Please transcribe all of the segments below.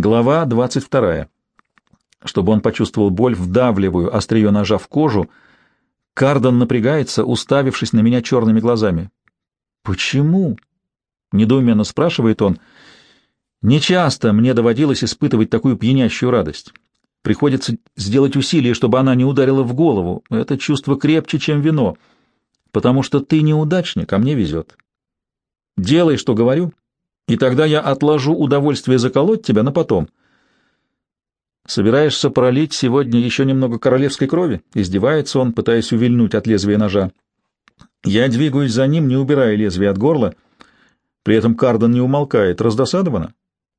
Глава 22. Чтобы он почувствовал боль, вдавливаю острие ножа в кожу. Кардон напрягается, уставившись на меня черными глазами. «Почему?» — недоуменно спрашивает он. «Нечасто мне доводилось испытывать такую пьянящую радость. Приходится сделать усилие, чтобы она не ударила в голову. Это чувство крепче, чем вино, потому что ты неудачник, а мне везет. Делай, что говорю, и тогда я отложу удовольствие заколоть тебя на потом. Собираешься пролить сегодня еще немного королевской крови? Издевается он, пытаясь увильнуть от лезвия ножа. Я двигаюсь за ним, не убирая лезвие от горла. При этом Кардон не умолкает. Раздосадована?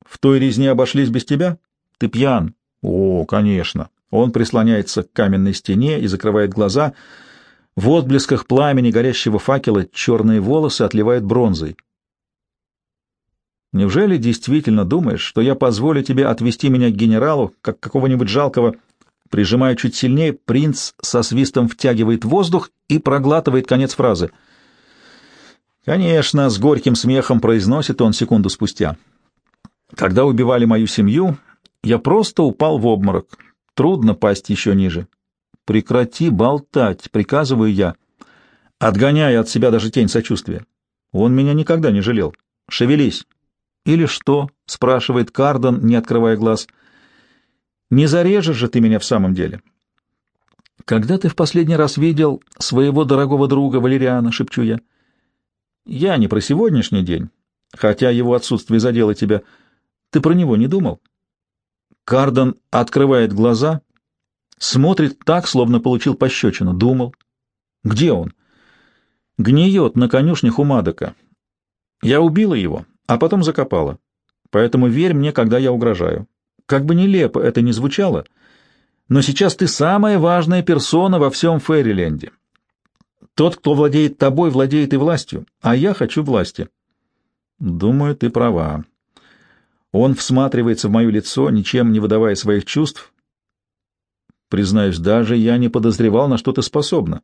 В той резне обошлись без тебя? Ты пьян. О, конечно. Он прислоняется к каменной стене и закрывает глаза. В отблесках пламени горящего факела черные волосы отливают бронзой. Неужели действительно думаешь, что я позволю тебе отвести меня к генералу, как какого-нибудь жалкого... Прижимая чуть сильнее, принц со свистом втягивает воздух и проглатывает конец фразы. Конечно, с горьким смехом произносит он секунду спустя. Когда убивали мою семью, я просто упал в обморок. Трудно пасть еще ниже. Прекрати болтать, приказываю я, отгоняя от себя даже тень сочувствия. Он меня никогда не жалел. Шевелись. «Или что?» — спрашивает Кардон, не открывая глаз. «Не зарежешь же ты меня в самом деле?» «Когда ты в последний раз видел своего дорогого друга Валериана?» — шепчу я. «Я не про сегодняшний день, хотя его отсутствие задело тебя. Ты про него не думал?» Кардон открывает глаза, смотрит так, словно получил пощечину. Думал. «Где он?» «Гниет на конюшнях у Мадока. Я убила его, а потом закопала. Поэтому верь мне, когда я угрожаю. Как бы нелепо это ни звучало, но сейчас ты самая важная персона во всем Фэриленде. Тот, кто владеет тобой, владеет и властью, а я хочу власти. Думаю, ты права. Он всматривается в мое лицо, ничем не выдавая своих чувств. Признаюсь, даже я не подозревал, на что ты способна.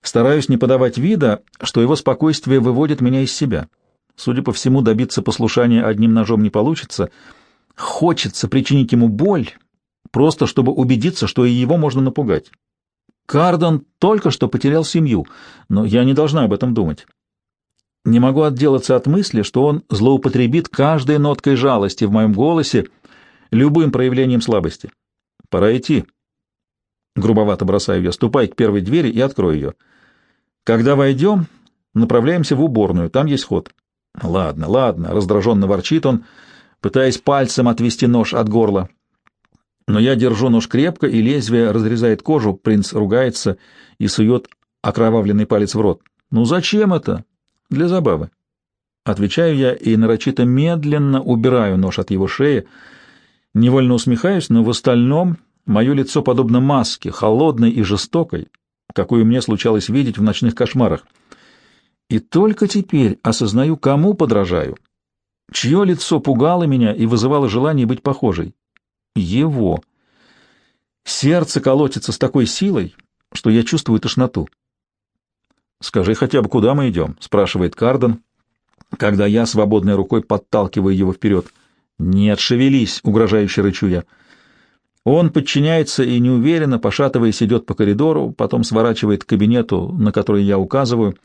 Стараюсь не подавать вида, что его спокойствие выводит меня из себя. Судя по всему, добиться послушания одним ножом не получится. Хочется причинить ему боль, просто чтобы убедиться, что и его можно напугать. Кардон только что потерял семью, но я не должна об этом думать. Не могу отделаться от мысли, что он злоупотребит каждой ноткой жалости в моем голосе, любым проявлением слабости. Пора идти. Грубовато бросаю я. Ступай к первой двери и открой ее. Когда войдем, направляемся в уборную, там есть ход. Ладно, ладно, раздраженно ворчит он, пытаясь пальцем отвести нож от горла. Но я держу нож крепко, и лезвие разрезает кожу, принц ругается и сует окровавленный палец в рот. «Ну зачем это?» «Для забавы». Отвечаю я и нарочито медленно убираю нож от его шеи. Невольно усмехаюсь, но в остальном мое лицо подобно маске, холодной и жестокой, какую мне случалось видеть в ночных кошмарах. И только теперь осознаю, кому подражаю, чье лицо пугало меня и вызывало желание быть похожей. Его. Сердце колотится с такой силой, что я чувствую тошноту. «Скажи хотя бы, куда мы идем?» — спрашивает Карден, когда я свободной рукой подталкиваю его вперед. «Нет, шевелись!» — угрожающе рычу я. Он подчиняется и неуверенно, пошатываясь, идет по коридору, потом сворачивает к кабинету, на который я указываю —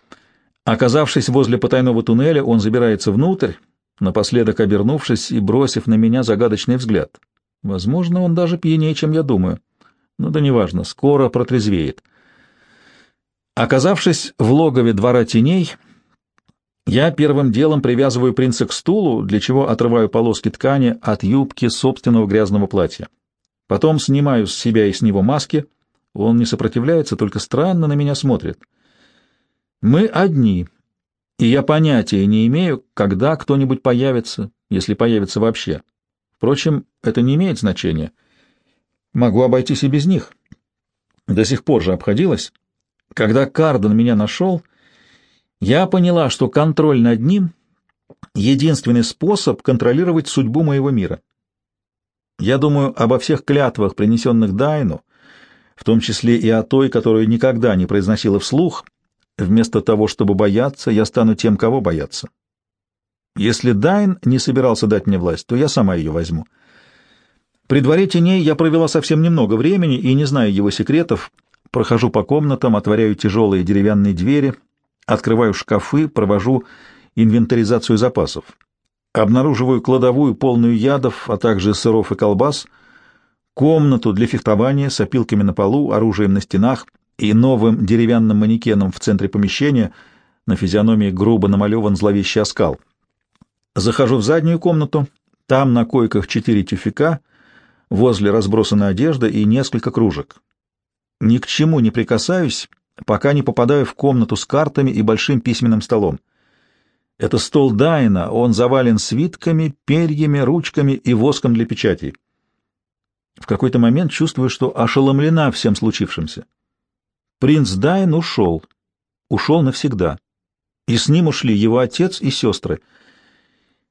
Оказавшись возле потайного туннеля, он забирается внутрь, напоследок обернувшись и бросив на меня загадочный взгляд. Возможно, он даже пьянее, чем я думаю. Но да неважно, скоро протрезвеет. Оказавшись в логове двора теней, я первым делом привязываю принца к стулу, для чего отрываю полоски ткани от юбки собственного грязного платья. Потом снимаю с себя и с него маски. Он не сопротивляется, только странно на меня смотрит. Мы одни, и я понятия не имею, когда кто-нибудь появится, если появится вообще. Впрочем, это не имеет значения. Могу обойтись и без них. До сих пор же обходилось. Когда Карден меня нашел, я поняла, что контроль над ним — единственный способ контролировать судьбу моего мира. Я думаю обо всех клятвах, принесенных Дайну, в том числе и о той, которую никогда не произносила вслух, Вместо того, чтобы бояться, я стану тем, кого бояться. Если Дайн не собирался дать мне власть, то я сама ее возьму. При дворе теней я провела совсем немного времени и, не зная его секретов, прохожу по комнатам, отворяю тяжелые деревянные двери, открываю шкафы, провожу инвентаризацию запасов. Обнаруживаю кладовую, полную ядов, а также сыров и колбас, комнату для фехтования с опилками на полу, оружием на стенах и новым деревянным манекеном в центре помещения, на физиономии грубо намалеван зловещий оскал. Захожу в заднюю комнату, там на койках четыре тюфяка, возле разбросана одежда и несколько кружек. Ни к чему не прикасаюсь, пока не попадаю в комнату с картами и большим письменным столом. Это стол Дайна, он завален свитками, перьями, ручками и воском для печатей. В какой-то момент чувствую, что ошеломлена всем случившимся. Принц Дайн ушел. Ушел навсегда. И с ним ушли его отец и сестры.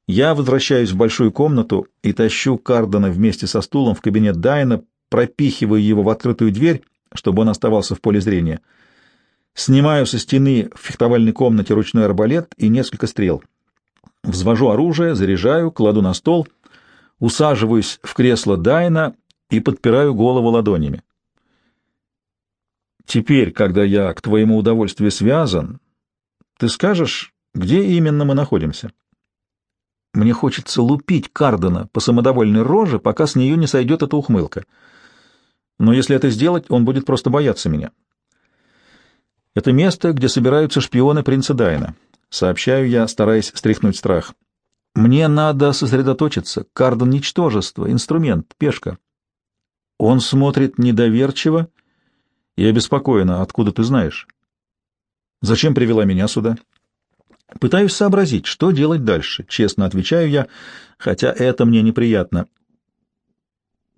Я возвращаюсь в большую комнату и тащу Кардена вместе со стулом в кабинет Дайна, пропихиваю его в открытую дверь, чтобы он оставался в поле зрения. Снимаю со стены в фехтовальной комнате ручной арбалет и несколько стрел. Взвожу оружие, заряжаю, кладу на стол, усаживаюсь в кресло Дайна и подпираю голову ладонями. Теперь, когда я к твоему удовольствию связан, ты скажешь, где именно мы находимся? Мне хочется лупить Кардена по самодовольной роже, пока с нее не сойдет эта ухмылка. Но если это сделать, он будет просто бояться меня. Это место, где собираются шпионы принца Дайна. Сообщаю я, стараясь стряхнуть страх. Мне надо сосредоточиться. Карден — ничтожество, инструмент, пешка. Он смотрит недоверчиво и обеспокоенно. Откуда ты знаешь? Зачем привела меня сюда? Пытаюсь сообразить, что делать дальше. Честно отвечаю я, хотя это мне неприятно.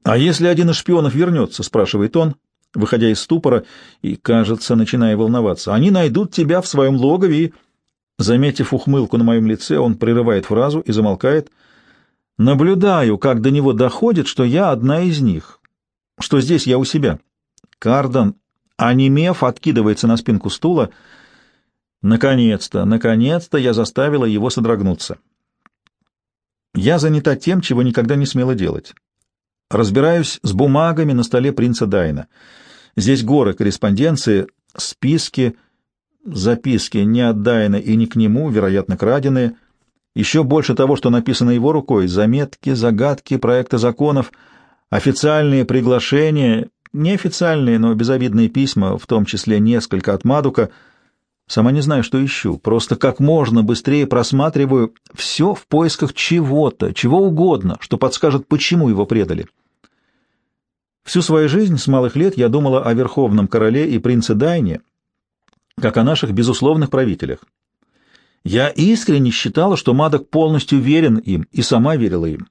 «А если один из шпионов вернется?» — спрашивает он, выходя из ступора и, кажется, начиная волноваться. «Они найдут тебя в своем логове и...» Заметив ухмылку на моем лице, он прерывает фразу и замолкает. «Наблюдаю, как до него доходит, что я одна из них, что здесь я у себя». Кардон, онемев, откидывается на спинку стула. Наконец-то, наконец-то я заставила его содрогнуться. Я занята тем, чего никогда не смела делать. Разбираюсь с бумагами на столе принца Дайна. Здесь горы корреспонденции, списки, записки не от Дайна и не к нему, вероятно, краденые. Еще больше того, что написано его рукой, заметки, загадки, проекты законов, официальные приглашения, неофициальные, но безобидные письма, в том числе несколько от Мадука. Сама не знаю, что ищу, просто как можно быстрее просматриваю все в поисках чего-то, чего угодно, что подскажет, почему его предали. Всю свою жизнь с малых лет я думала о Верховном Короле и принце Дайне, как о наших безусловных правителях. Я искренне считала, что Мадок полностью верен им и сама верила им.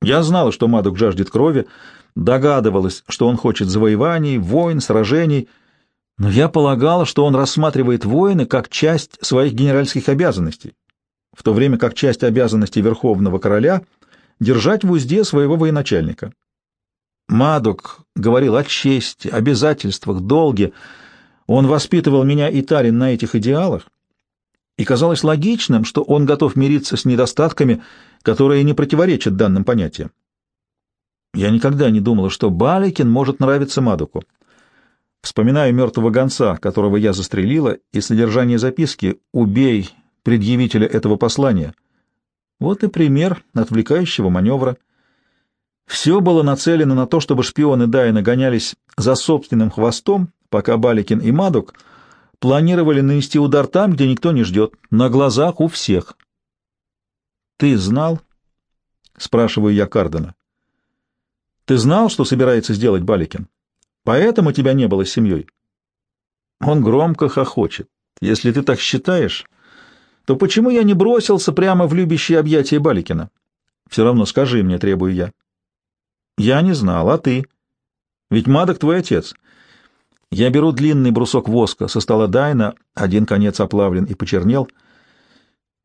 Я знала, что Мадок жаждет крови, догадывалась, что он хочет завоеваний, войн, сражений, но я полагала, что он рассматривает войны как часть своих генеральских обязанностей, в то время как часть обязанностей Верховного Короля — держать в узде своего военачальника. Мадок говорил о чести, обязательствах, долге. Он воспитывал меня и Тарин на этих идеалах, и казалось логичным, что он готов мириться с недостатками, которые не противоречат данным понятиям. Я никогда не думала, что Баликин может нравиться Мадоку. Вспоминаю мертвого гонца, которого я застрелила, и содержание записки «Убей предъявителя этого послания». Вот и пример отвлекающего маневра — все было нацелено на то, чтобы шпионы Дайна гонялись за собственным хвостом, пока Баликин и Мадок планировали нанести удар там, где никто не ждет, на глазах у всех. «Ты знал?» — спрашиваю я Кардена. «Ты знал, что собирается сделать Баликин? Поэтому тебя не было с семьей?» Он громко хохочет. «Если ты так считаешь, то почему я не бросился прямо в любящее объятие Баликина? Все равно скажи мне, требую я». Я не знал, а ты? Ведь Мадок твой отец. Я беру длинный брусок воска со стола Дайна, один конец оплавлен и почернел.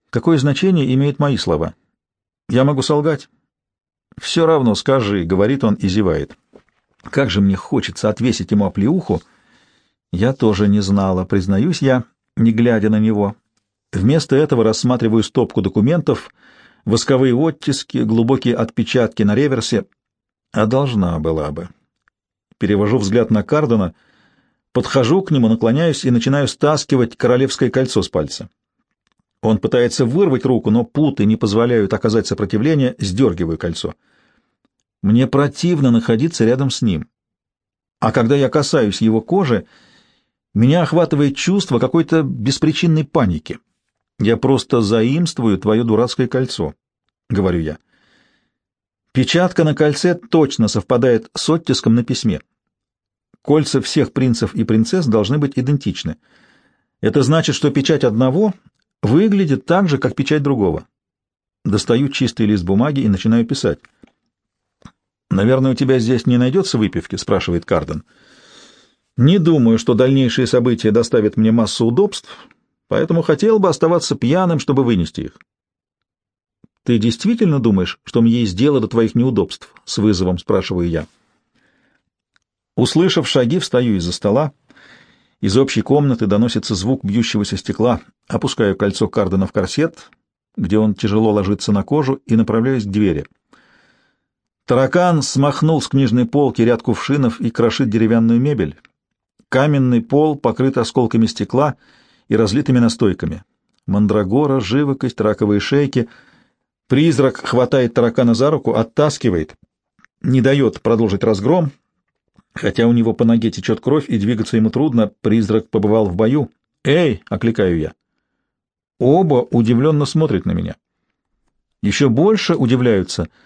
Какое значение имеют мои слова? Я могу солгать? Все равно скажи, — говорит он и зевает. Как же мне хочется отвесить ему оплеуху. Я тоже не знала, признаюсь я, не глядя на него. Вместо этого рассматриваю стопку документов, восковые оттиски, глубокие отпечатки на реверсе. А должна была бы. Перевожу взгляд на Кардона, подхожу к нему, наклоняюсь и начинаю стаскивать королевское кольцо с пальца. Он пытается вырвать руку, но путы не позволяют оказать сопротивление, сдергиваю кольцо. Мне противно находиться рядом с ним. А когда я касаюсь его кожи, меня охватывает чувство какой-то беспричинной паники. Я просто заимствую твое дурацкое кольцо, — говорю я. Печатка на кольце точно совпадает с оттиском на письме. Кольца всех принцев и принцесс должны быть идентичны. Это значит, что печать одного выглядит так же, как печать другого. Достаю чистый лист бумаги и начинаю писать. «Наверное, у тебя здесь не найдется выпивки?» — спрашивает Карден. «Не думаю, что дальнейшие события доставят мне массу удобств, поэтому хотел бы оставаться пьяным, чтобы вынести их». «Ты действительно думаешь, что мне есть дело до твоих неудобств?» — с вызовом спрашиваю я. Услышав шаги, встаю из-за стола. Из общей комнаты доносится звук бьющегося стекла. Опускаю кольцо Кардена в корсет, где он тяжело ложится на кожу, и направляюсь к двери. Таракан смахнул с книжной полки ряд кувшинов и крошит деревянную мебель. Каменный пол покрыт осколками стекла и разлитыми настойками. Мандрагора, живокость, раковые шейки. Призрак хватает таракана за руку, оттаскивает, не дает продолжить разгром. Хотя у него по ноге течет кровь, и двигаться ему трудно, призрак побывал в бою. «Эй!» — окликаю я. Оба удивленно смотрят на меня. Еще больше удивляются —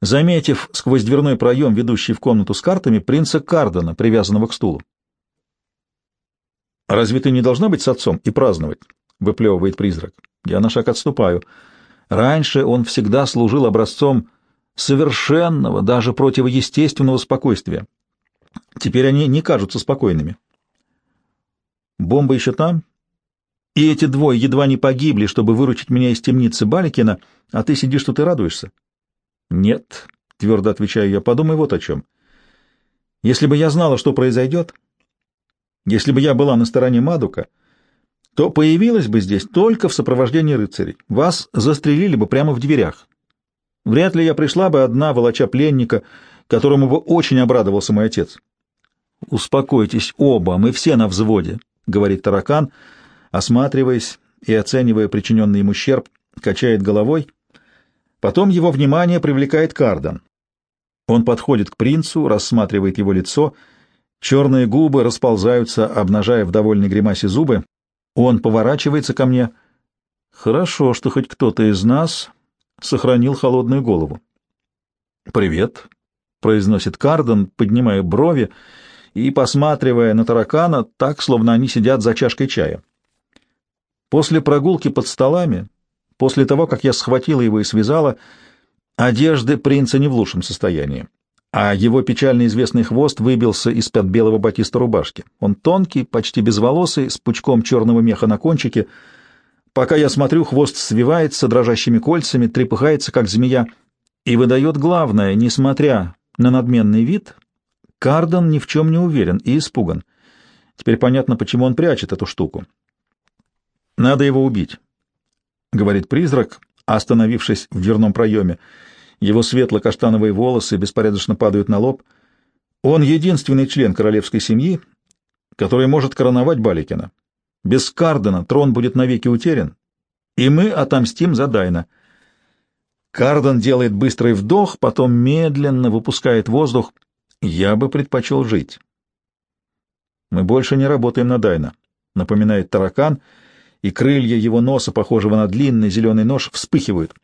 заметив сквозь дверной проем, ведущий в комнату с картами, принца Кардена, привязанного к стулу. «Разве ты не должна быть с отцом и праздновать?» — выплевывает призрак. Я на шаг отступаю. Раньше он всегда служил образцом совершенного, даже противоестественного спокойствия. Теперь они не кажутся спокойными. Бомба еще там? И эти двое едва не погибли, чтобы выручить меня из темницы Баликина, а ты сидишь тут и радуешься. «Нет», — твердо отвечаю я, — «подумай вот о чем. Если бы я знала, что произойдет, если бы я была на стороне Мадука, то появилась бы здесь только в сопровождении рыцарей. Вас застрелили бы прямо в дверях. Вряд ли я пришла бы одна, волоча пленника, которому бы очень обрадовался мой отец. «Успокойтесь оба, мы все на взводе», — говорит таракан, осматриваясь и оценивая причиненный ему ущерб, качает головой — Потом его внимание привлекает Карден. Он подходит к принцу, рассматривает его лицо, черные губы расползаются, обнажая в довольной гримасе зубы. Он поворачивается ко мне. Хорошо, что хоть кто-то из нас сохранил холодную голову. «Привет», — произносит Карден, поднимая брови и посматривая на таракана так, словно они сидят за чашкой чая. После прогулки под столами После того, как я схватила его и связала, одежды принца не в лучшем состоянии, а его печально известный хвост выбился из-под белого батиста рубашки. Он тонкий, почти безволосый, с пучком черного меха на кончике. Пока я смотрю, хвост свивается дрожащими кольцами, трепыхается, как змея, и выдает главное, несмотря на надменный вид, Кардон ни в чем не уверен и испуган. Теперь понятно, почему он прячет эту штуку. Надо его убить. — говорит призрак, остановившись в дверном проеме. Его светло-каштановые волосы беспорядочно падают на лоб. Он единственный член королевской семьи, который может короновать Баликина. Без Кардена трон будет навеки утерян, и мы отомстим за Дайна. Карден делает быстрый вдох, потом медленно выпускает воздух. Я бы предпочел жить. Мы больше не работаем на Дайна, напоминает таракан — и крылья его носа, похожего на длинный зеленый нож, вспыхивают.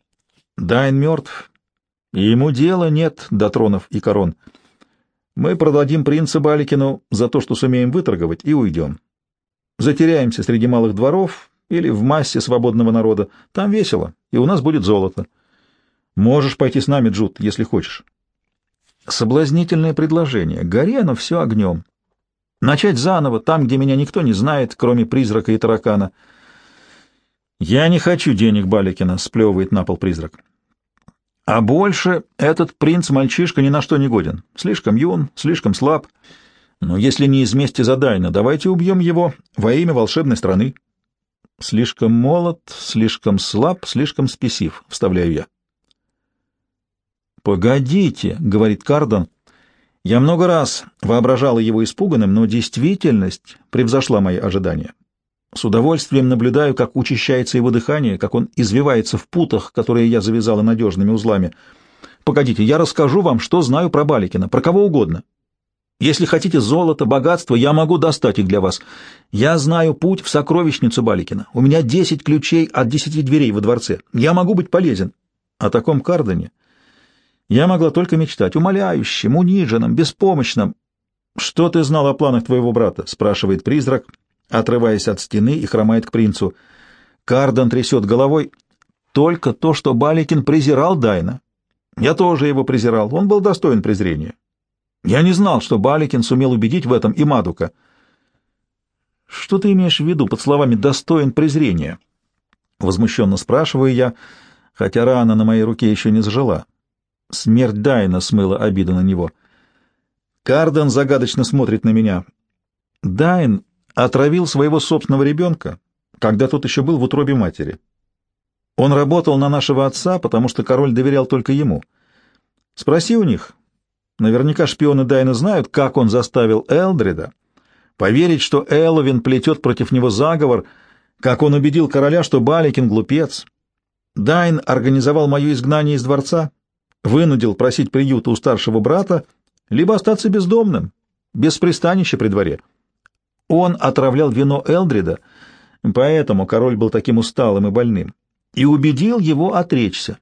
Дайн мертв, и ему дела нет до тронов и корон. Мы продадим принца Баликину за то, что сумеем выторговать, и уйдем. Затеряемся среди малых дворов или в массе свободного народа. Там весело, и у нас будет золото. Можешь пойти с нами, Джуд, если хочешь. Соблазнительное предложение. Гори оно все огнем. Начать заново, там, где меня никто не знает, кроме призрака и таракана — «Я не хочу денег Баликина», — сплевывает на пол призрак. «А больше этот принц-мальчишка ни на что не годен. Слишком юн, слишком слаб. Но если не из мести за давайте убьем его во имя волшебной страны». Слишком молод, слишком слаб, слишком спесив, вставляю я. «Погодите», — говорит Кардон. Я много раз воображала его испуганным, но действительность превзошла мои ожидания. С удовольствием наблюдаю, как учащается его дыхание, как он извивается в путах, которые я завязала надежными узлами. Погодите, я расскажу вам, что знаю про Баликина, про кого угодно. Если хотите золото, богатство, я могу достать их для вас. Я знаю путь в сокровищницу Баликина. У меня десять ключей от десяти дверей во дворце. Я могу быть полезен. О таком Кардоне я могла только мечтать, умоляющим, униженным, беспомощным. «Что ты знал о планах твоего брата?» — спрашивает призрак, отрываясь от стены и хромает к принцу. Кардон трясет головой. «Только то, что Баликин презирал Дайна. Я тоже его презирал, он был достоин презрения. Я не знал, что Баликин сумел убедить в этом и Мадука». «Что ты имеешь в виду под словами «достоин презрения»?» Возмущенно спрашиваю я, хотя рана на моей руке еще не зажила. Смерть Дайна смыла обиду на него. Карден загадочно смотрит на меня. Дайн отравил своего собственного ребенка, когда тот еще был в утробе матери. Он работал на нашего отца, потому что король доверял только ему. Спроси у них. Наверняка шпионы Дайна знают, как он заставил Элдрида поверить, что Эловин плетет против него заговор, как он убедил короля, что Баликин глупец. Дайн организовал мое изгнание из дворца, вынудил просить приюта у старшего брата, либо остаться бездомным, без пристанища при дворе. Он отравлял вино Элдрида, поэтому король был таким усталым и больным, и убедил его отречься.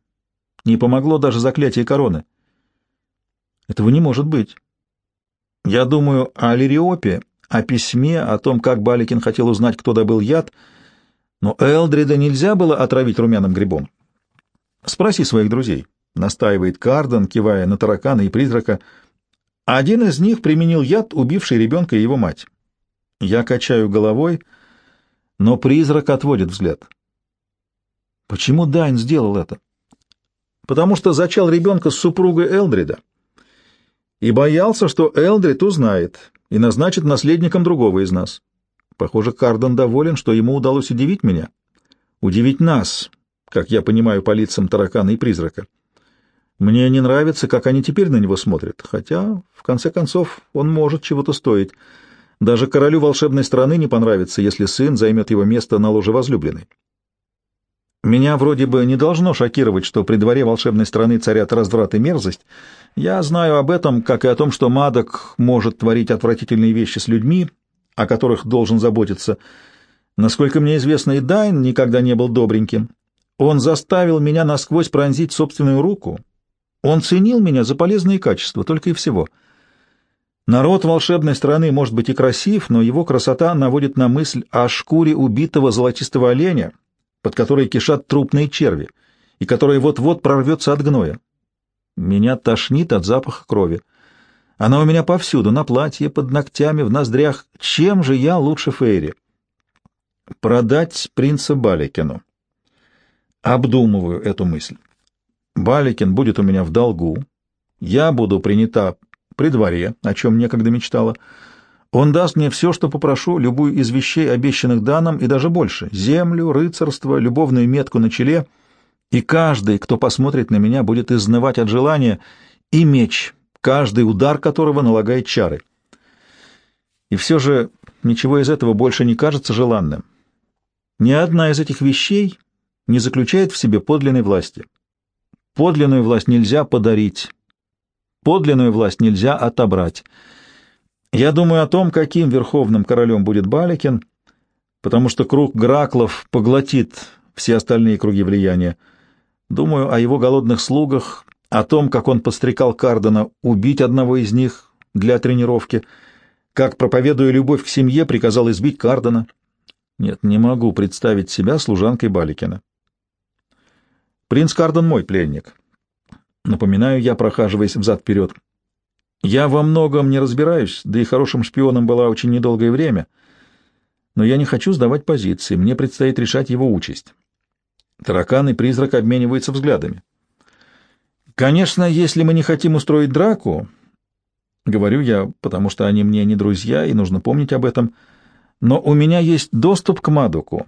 Не помогло даже заклятие короны. Этого не может быть. Я думаю о Лириопе, о письме, о том, как Баликин хотел узнать, кто добыл яд, но Элдрида нельзя было отравить румяным грибом. Спроси своих друзей. — настаивает Карден, кивая на таракана и призрака. Один из них применил яд, убивший ребенка и его мать. Я качаю головой, но призрак отводит взгляд. Почему Дайн сделал это? Потому что зачал ребенка с супругой Элдрида и боялся, что Элдрид узнает и назначит наследником другого из нас. Похоже, Карден доволен, что ему удалось удивить меня. Удивить нас, как я понимаю по лицам таракана и призрака. Мне не нравится, как они теперь на него смотрят, хотя, в конце концов, он может чего-то стоить. Даже королю волшебной страны не понравится, если сын займет его место на ложе возлюбленной. Меня вроде бы не должно шокировать, что при дворе волшебной страны царят разврат и мерзость. Я знаю об этом, как и о том, что Мадок может творить отвратительные вещи с людьми, о которых должен заботиться. Насколько мне известно, и Дайн никогда не был добреньким. Он заставил меня насквозь пронзить собственную руку, он ценил меня за полезные качества, только и всего. Народ волшебной страны может быть и красив, но его красота наводит на мысль о шкуре убитого золотистого оленя, под которой кишат трупные черви, и которая вот-вот прорвется от гноя. Меня тошнит от запаха крови. Она у меня повсюду, на платье, под ногтями, в ноздрях. Чем же я лучше Фейри? Продать принца Баликину. Обдумываю эту мысль. Баликин будет у меня в долгу, я буду принята при дворе, о чем некогда мечтала. Он даст мне все, что попрошу, любую из вещей, обещанных данным, и даже больше — землю, рыцарство, любовную метку на челе, и каждый, кто посмотрит на меня, будет изнывать от желания, и меч, каждый удар которого налагает чары. И все же ничего из этого больше не кажется желанным. Ни одна из этих вещей не заключает в себе подлинной власти. Подлинную власть нельзя подарить, подлинную власть нельзя отобрать. Я думаю о том, каким верховным королем будет Баликин, потому что круг Граклов поглотит все остальные круги влияния. Думаю о его голодных слугах, о том, как он подстрекал Кардена убить одного из них для тренировки, как, проповедуя любовь к семье, приказал избить Кардена. Нет, не могу представить себя служанкой Баликина. Принц Карден мой пленник. Напоминаю я, прохаживаясь взад-вперед. Я во многом не разбираюсь, да и хорошим шпионом была очень недолгое время, но я не хочу сдавать позиции, мне предстоит решать его участь. Таракан и призрак обмениваются взглядами. Конечно, если мы не хотим устроить драку, говорю я, потому что они мне не друзья, и нужно помнить об этом, но у меня есть доступ к Мадуку,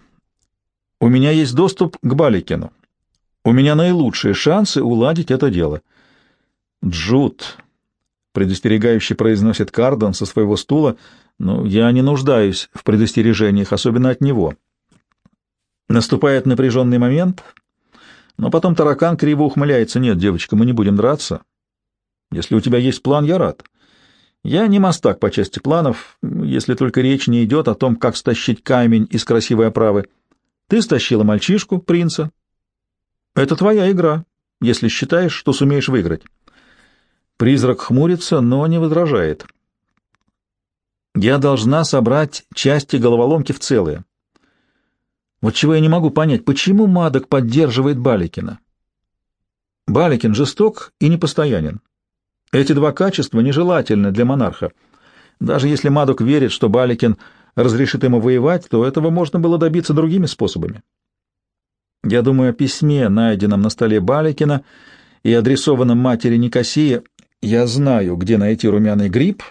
У меня есть доступ к Баликину. У меня наилучшие шансы уладить это дело. Джуд, предостерегающе произносит Кардон со своего стула, но я не нуждаюсь в предостережениях, особенно от него. Наступает напряженный момент, но потом таракан криво ухмыляется. Нет, девочка, мы не будем драться. Если у тебя есть план, я рад. Я не мастак по части планов, если только речь не идет о том, как стащить камень из красивой оправы. Ты стащила мальчишку, принца. Это твоя игра, если считаешь, что сумеешь выиграть. Призрак хмурится, но не возражает. Я должна собрать части головоломки в целое. Вот чего я не могу понять, почему Мадок поддерживает Баликина? Баликин жесток и непостоянен. Эти два качества нежелательны для монарха. Даже если Мадок верит, что Баликин разрешит ему воевать, то этого можно было добиться другими способами. Я думаю о письме, найденном на столе Баликина и адресованном матери Никосии. Я знаю, где найти румяный гриб,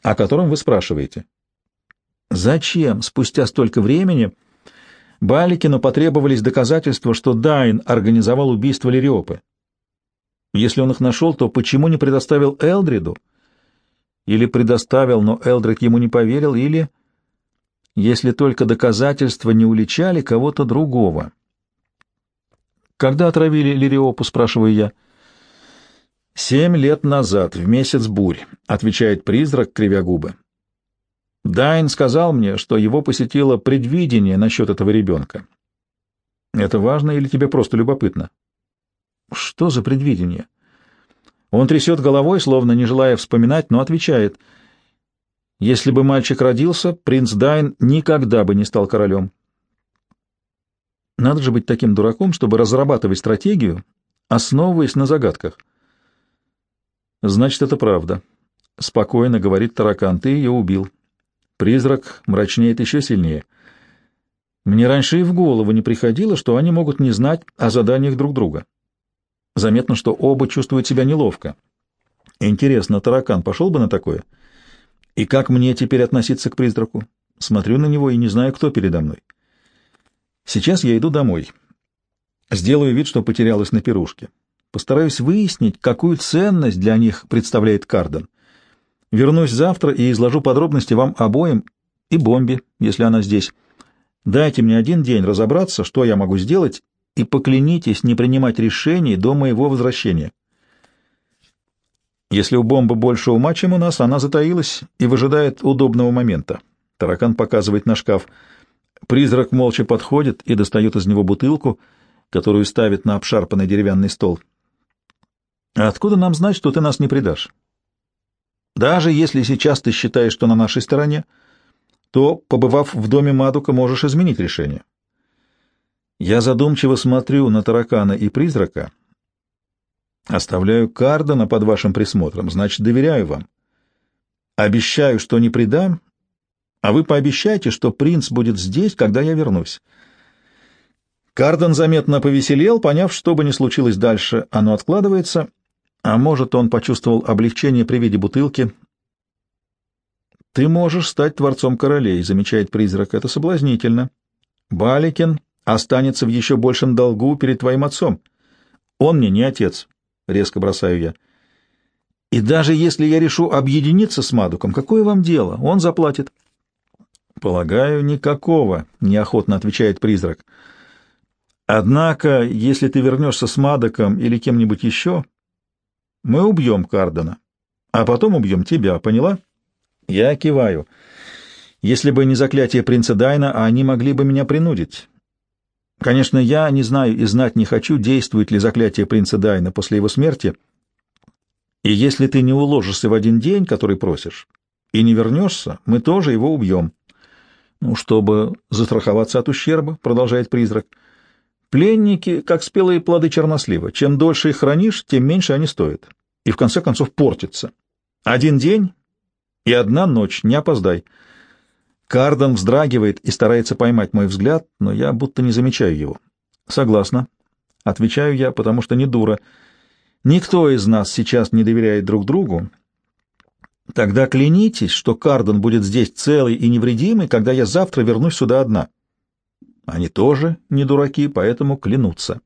о котором вы спрашиваете. Зачем спустя столько времени Баликину потребовались доказательства, что Дайн организовал убийство Лириопы? Если он их нашел, то почему не предоставил Элдриду? Или предоставил, но Элдрид ему не поверил, или, если только доказательства не уличали кого-то другого. Когда отравили Лириопу, спрашиваю я. «Семь лет назад, в месяц бурь», — отвечает призрак, кривя губы. Дайн сказал мне, что его посетило предвидение насчет этого ребенка. Это важно или тебе просто любопытно? Что за предвидение? Он трясет головой, словно не желая вспоминать, но отвечает. Если бы мальчик родился, принц Дайн никогда бы не стал королем. Надо же быть таким дураком, чтобы разрабатывать стратегию, основываясь на загадках. Значит, это правда. Спокойно говорит таракан. Ты ее убил. Призрак мрачнеет еще сильнее. Мне раньше и в голову не приходило, что они могут не знать о заданиях друг друга. Заметно, что оба чувствуют себя неловко. Интересно, таракан пошел бы на такое? И как мне теперь относиться к призраку? Смотрю на него и не знаю, кто передо мной. Сейчас я иду домой. Сделаю вид, что потерялась на пирушке. Постараюсь выяснить, какую ценность для них представляет Карден. Вернусь завтра и изложу подробности вам обоим и бомбе, если она здесь. Дайте мне один день разобраться, что я могу сделать, и поклянитесь не принимать решений до моего возвращения. Если у бомбы больше ума, чем у нас, она затаилась и выжидает удобного момента. Таракан показывает на шкаф. Призрак молча подходит и достает из него бутылку, которую ставит на обшарпанный деревянный стол. «А откуда нам знать, что ты нас не предашь? Даже если сейчас ты считаешь, что на нашей стороне, то, побывав в доме Мадука, можешь изменить решение. Я задумчиво смотрю на таракана и призрака. Оставляю Кардена под вашим присмотром, значит, доверяю вам. Обещаю, что не предам, а вы пообещайте, что принц будет здесь, когда я вернусь. Карден заметно повеселел, поняв, что бы ни случилось дальше, оно откладывается, а может, он почувствовал облегчение при виде бутылки. «Ты можешь стать творцом королей», — замечает призрак, — «это соблазнительно». Баликин останется в еще большем долгу перед твоим отцом. Он мне не отец, — резко бросаю я. И даже если я решу объединиться с Мадуком, какое вам дело? Он заплатит. Полагаю, никакого, — неохотно отвечает призрак. Однако, если ты вернешься с Мадоком или кем-нибудь еще, мы убьем Кардена, а потом убьем тебя, поняла? Я киваю. Если бы не заклятие принца Дайна, они могли бы меня принудить. Конечно, я не знаю и знать не хочу, действует ли заклятие принца Дайна после его смерти. И если ты не уложишься в один день, который просишь, и не вернешься, мы тоже его убьем. Ну, чтобы застраховаться от ущерба, продолжает призрак. Пленники, как спелые плоды чернослива. Чем дольше их хранишь, тем меньше они стоят. И в конце концов портятся. Один день и одна ночь, не опоздай. Кардон вздрагивает и старается поймать мой взгляд, но я будто не замечаю его. Согласна. Отвечаю я, потому что не дура. Никто из нас сейчас не доверяет друг другу. Тогда клянитесь, что Кардон будет здесь целый и невредимый, когда я завтра вернусь сюда одна. Они тоже не дураки, поэтому клянутся.